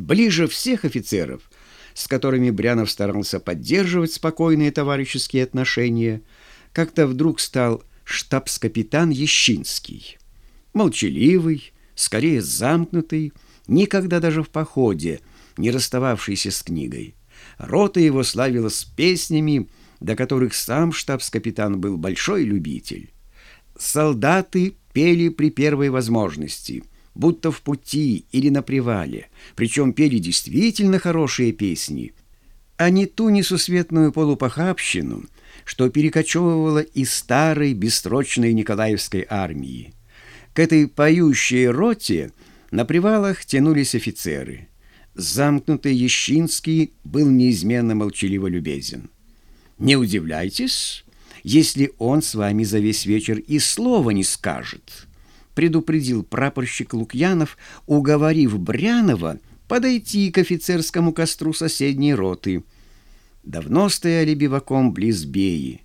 Ближе всех офицеров, с которыми Брянов старался поддерживать спокойные товарищеские отношения, как-то вдруг стал штабс-капитан Ещинский. Молчаливый, скорее замкнутый, никогда даже в походе, не расстававшийся с книгой. Рота его славилась песнями, до которых сам штабс-капитан был большой любитель. Солдаты пели при первой возможности, будто в пути или на привале, причем пели действительно хорошие песни, а не ту несусветную полупохабщину, что перекочевывала из старой бессрочной Николаевской армии. К этой поющей роте на привалах тянулись офицеры. Замкнутый Ещинский был неизменно молчаливо любезен. Не удивляйтесь, если он с вами за весь вечер и слова не скажет, предупредил прапорщик Лукьянов, уговорив Брянова подойти к офицерскому костру соседней роты. Давно стояли биваком близ Беи.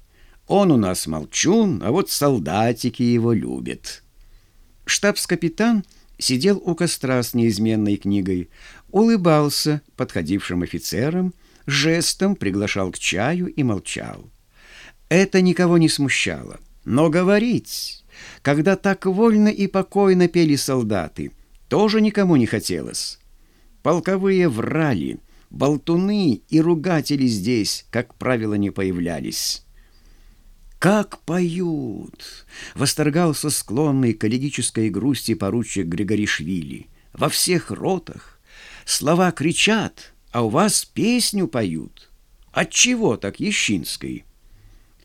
Он у нас молчун, а вот солдатики его любят. Штабс-капитан сидел у костра с неизменной книгой, улыбался подходившим офицерам, жестом приглашал к чаю и молчал. Это никого не смущало. Но говорить, когда так вольно и покойно пели солдаты, тоже никому не хотелось. Полковые врали, болтуны и ругатели здесь, как правило, не появлялись. «Как поют!» — восторгался склонный к коллегической грусти поручик Григоришвили. «Во всех ротах слова кричат, а у вас песню поют. Отчего так Ещинской?»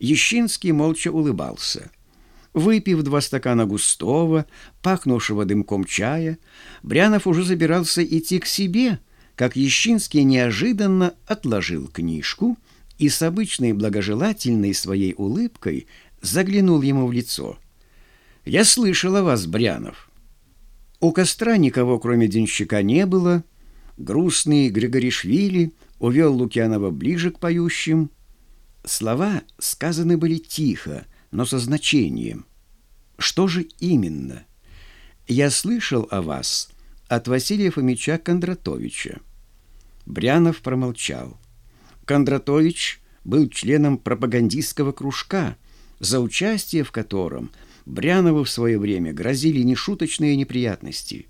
Ещинский молча улыбался. Выпив два стакана густого, пахнувшего дымком чая, Брянов уже забирался идти к себе, как Ещинский неожиданно отложил книжку и с обычной благожелательной своей улыбкой заглянул ему в лицо. «Я слышал о вас, Брянов». У костра никого, кроме денщика, не было, грустный Григоришвили увел Лукьянова ближе к поющим. Слова сказаны были тихо, но со значением. Что же именно? Я слышал о вас от Василия Фомича Кондратовича. Брянов промолчал. Кондратович был членом пропагандистского кружка, за участие в котором Брянову в свое время грозили нешуточные неприятности –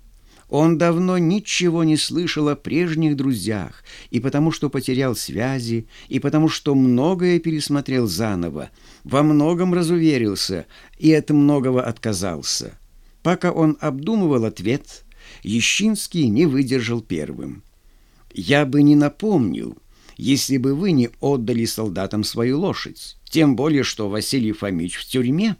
он давно ничего не слышал о прежних друзьях, и потому что потерял связи, и потому что многое пересмотрел заново, во многом разуверился и от многого отказался. Пока он обдумывал ответ, Ещинский не выдержал первым. «Я бы не напомнил, если бы вы не отдали солдатам свою лошадь, тем более что Василий Фомич в тюрьме.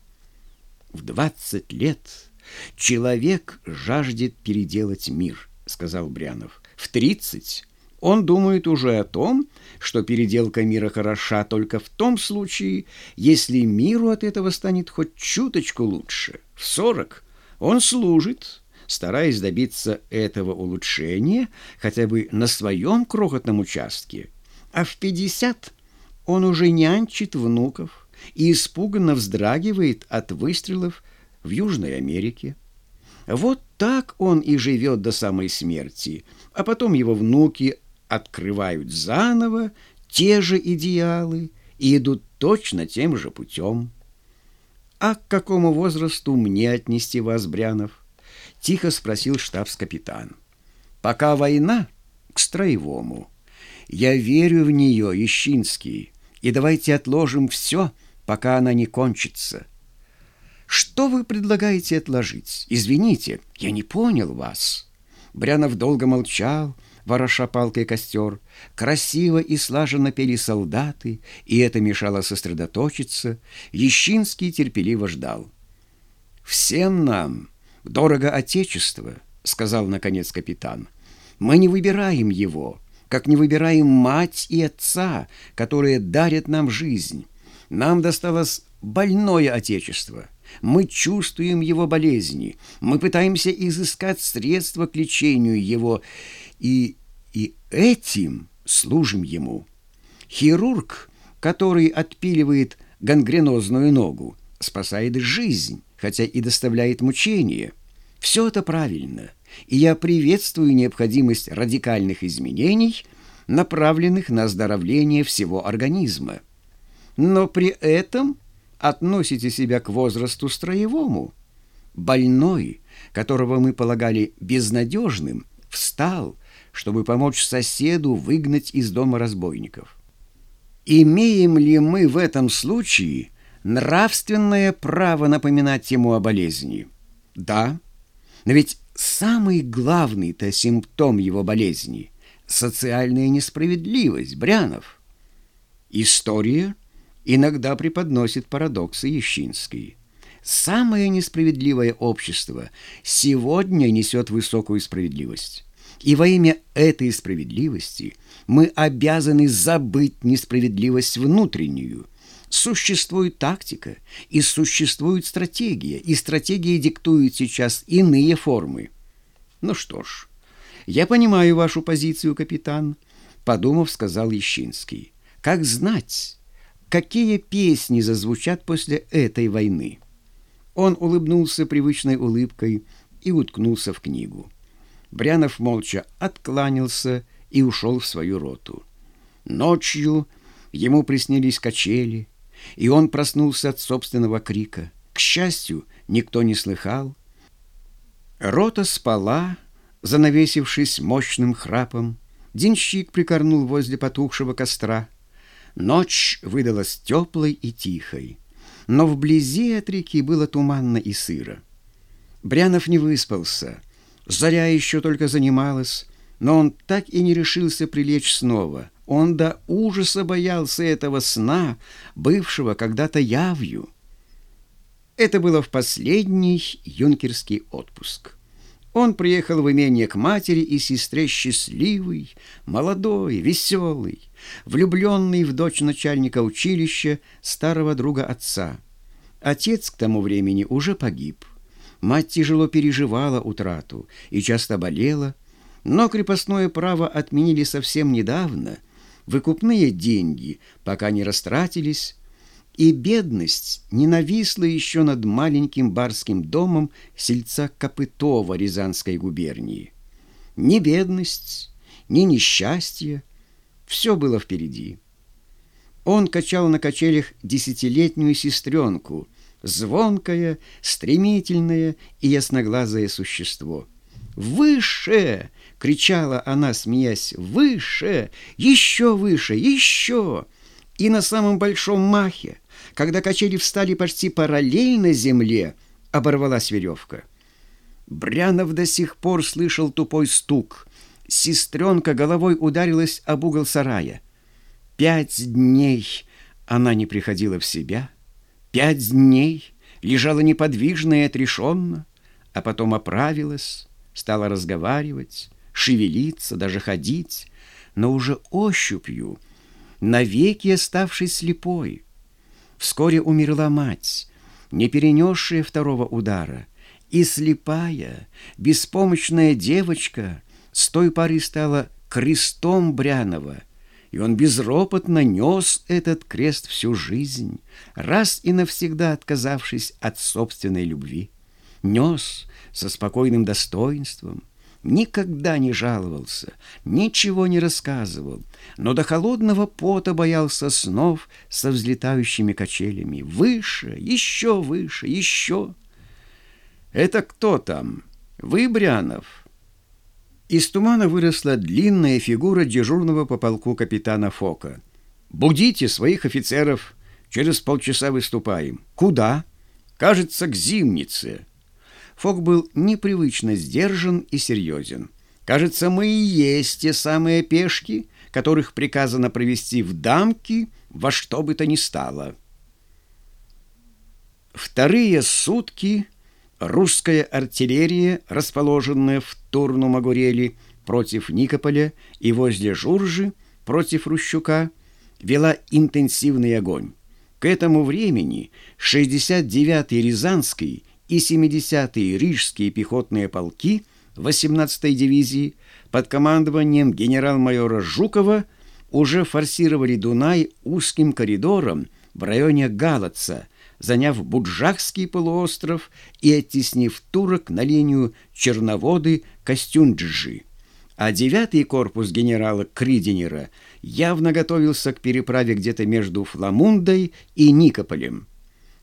В двадцать лет «Человек жаждет переделать мир», — сказал Брянов. «В тридцать он думает уже о том, что переделка мира хороша только в том случае, если миру от этого станет хоть чуточку лучше. В сорок он служит, стараясь добиться этого улучшения хотя бы на своем крохотном участке, а в пятьдесят он уже нянчит внуков и испуганно вздрагивает от выстрелов в Южной Америке. Вот так он и живет до самой смерти, а потом его внуки открывают заново те же идеалы и идут точно тем же путем. «А к какому возрасту мне отнести вас, Брянов?» — тихо спросил штабс-капитан. «Пока война, к строевому. Я верю в нее, Ищинский, и давайте отложим все, пока она не кончится. Что вы предлагаете отложить? Извините, я не понял вас. Брянов долго молчал, вороша палкой костер. Красиво и слаженно пели солдаты, и это мешало сосредоточиться. Ещинский терпеливо ждал. «Всем нам дорого Отечество», — сказал, наконец, капитан. «Мы не выбираем его, как не выбираем мать и отца, которые дарят нам жизнь. Нам досталось больное Отечество» мы чувствуем его болезни, мы пытаемся изыскать средства к лечению его, и, и этим служим ему. Хирург, который отпиливает гангренозную ногу, спасает жизнь, хотя и доставляет мучения. Все это правильно, и я приветствую необходимость радикальных изменений, направленных на оздоровление всего организма. Но при этом относите себя к возрасту строевому. Больной, которого мы полагали безнадежным, встал, чтобы помочь соседу выгнать из дома разбойников. Имеем ли мы в этом случае нравственное право напоминать ему о болезни? Да, но ведь самый главный-то симптом его болезни – социальная несправедливость, Брянов. История иногда преподносит парадоксы Ещинский. Самое несправедливое общество сегодня несет высокую справедливость. И во имя этой справедливости мы обязаны забыть несправедливость внутреннюю. Существует тактика, и существует стратегия, и стратегия диктует сейчас иные формы. Ну что ж, я понимаю вашу позицию, капитан, подумав, сказал Ещинский. Как знать, какие песни зазвучат после этой войны? Он улыбнулся привычной улыбкой и уткнулся в книгу. Брянов молча откланялся и ушел в свою роту. Ночью ему приснились качели, и он проснулся от собственного крика. К счастью, никто не слыхал. Рота спала, занавесившись мощным храпом. Денщик прикорнул возле потухшего костра. Ночь выдалась теплой и тихой, но вблизи от реки было туманно и сыро. Брянов не выспался — Заря еще только занималась, но он так и не решился прилечь снова. Он до ужаса боялся этого сна, бывшего когда-то явью. Это было в последний юнкерский отпуск. Он приехал в имение к матери и сестре счастливый, молодой, веселый, влюбленный в дочь начальника училища, старого друга отца. Отец к тому времени уже погиб. Мать тяжело переживала утрату и часто болела, но крепостное право отменили совсем недавно, выкупные деньги пока не растратились, и бедность не нависла еще над маленьким барским домом сельца Копытова Рязанской губернии. Ни бедность, ни несчастье, все было впереди. Он качал на качелях десятилетнюю сестренку – звонкое, стремительное и ясноглазое существо. «Выше!» — кричала она, смеясь. «Выше! Еще выше! Еще!» И на самом большом махе, когда качели встали почти параллельно земле, оборвалась веревка. Брянов до сих пор слышал тупой стук. Сестренка головой ударилась об угол сарая. Пять дней она не приходила в себя — Пять дней лежала неподвижно и отрешенно, а потом оправилась, стала разговаривать, шевелиться, даже ходить, но уже ощупью, навеки оставшись слепой. Вскоре умерла мать, не перенесшая второго удара, и слепая, беспомощная девочка с той поры стала крестом Брянова — и он безропотно нес этот крест всю жизнь, раз и навсегда отказавшись от собственной любви. Нес со спокойным достоинством, никогда не жаловался, ничего не рассказывал, но до холодного пота боялся снов со взлетающими качелями. Выше, еще выше, еще. «Это кто там? Вы, Брянов?» Из тумана выросла длинная фигура дежурного по полку капитана Фока. «Будите своих офицеров. Через полчаса выступаем». «Куда?» «Кажется, к Зимнице». Фок был непривычно сдержан и серьезен. «Кажется, мы и есть те самые пешки, которых приказано провести в дамки во что бы то ни стало». Вторые сутки русская артиллерия, расположенная в Турну-Магурели против Никополя и возле Журжи против Рущука, вела интенсивный огонь. К этому времени 69-й Рязанский и 70-й Рижские пехотные полки 18-й дивизии под командованием генерал-майора Жукова уже форсировали Дунай узким коридором в районе Галаца – заняв Буджахский полуостров и оттеснив турок на линию Черноводы Костюнджи, а девятый корпус генерала Кридинера явно готовился к переправе где-то между Фламундой и Никополем.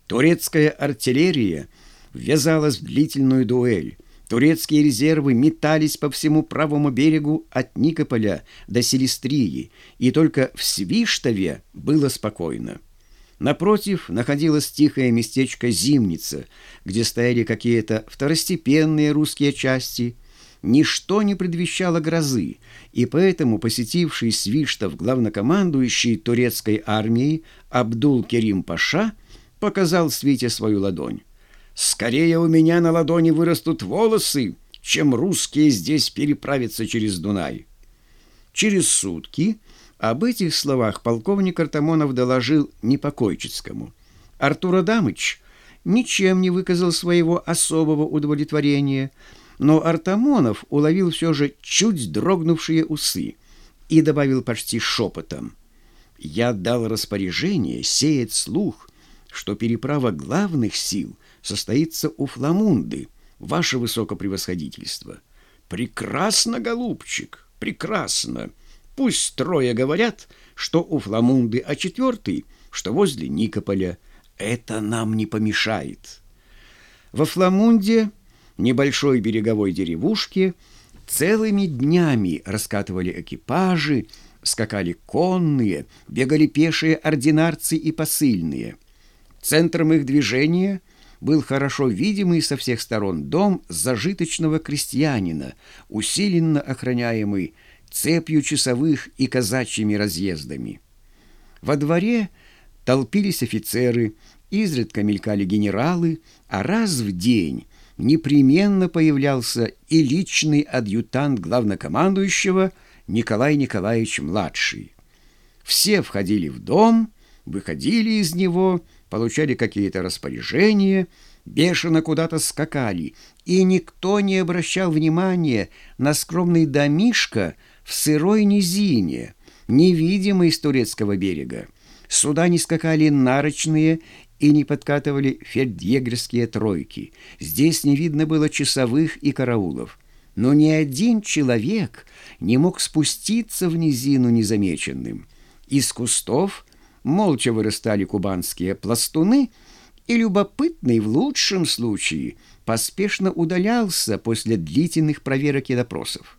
Турецкая артиллерия ввязалась в длительную дуэль. Турецкие резервы метались по всему правому берегу от Никополя до Селестрии, и только в Свиштове было спокойно. Напротив находилось тихое местечко Зимница, где стояли какие-то второстепенные русские части. Ничто не предвещало грозы, и поэтому посетивший Свиштов главнокомандующий турецкой армией Абдул-Керим Паша показал Свите свою ладонь. «Скорее у меня на ладони вырастут волосы, чем русские здесь переправятся через Дунай». Через сутки об этих словах полковник Артамонов доложил Непокойчицкому. Артур Адамыч ничем не выказал своего особого удовлетворения, но Артамонов уловил все же чуть дрогнувшие усы и добавил почти шепотом. «Я дал распоряжение сеять слух, что переправа главных сил состоится у Фламунды, ваше высокопревосходительство». «Прекрасно, голубчик, прекрасно!» Пусть трое говорят, что у Фламунды, а четвертый, что возле Никополя. Это нам не помешает. Во Фламунде, небольшой береговой деревушке, целыми днями раскатывали экипажи, скакали конные, бегали пешие ординарцы и посыльные. Центром их движения был хорошо видимый со всех сторон дом зажиточного крестьянина, усиленно охраняемый цепью часовых и казачьими разъездами. Во дворе толпились офицеры, изредка мелькали генералы, а раз в день непременно появлялся и личный адъютант главнокомандующего Николай Николаевич-младший. Все входили в дом, выходили из него, получали какие-то распоряжения, бешено куда-то скакали, и никто не обращал внимания на скромный домишко, в сырой низине, невидимой с турецкого берега. Сюда не скакали нарочные и не подкатывали фельдъегерские тройки. Здесь не видно было часовых и караулов. Но ни один человек не мог спуститься в низину незамеченным. Из кустов молча вырастали кубанские пластуны, и любопытный в лучшем случае поспешно удалялся после длительных проверок и допросов.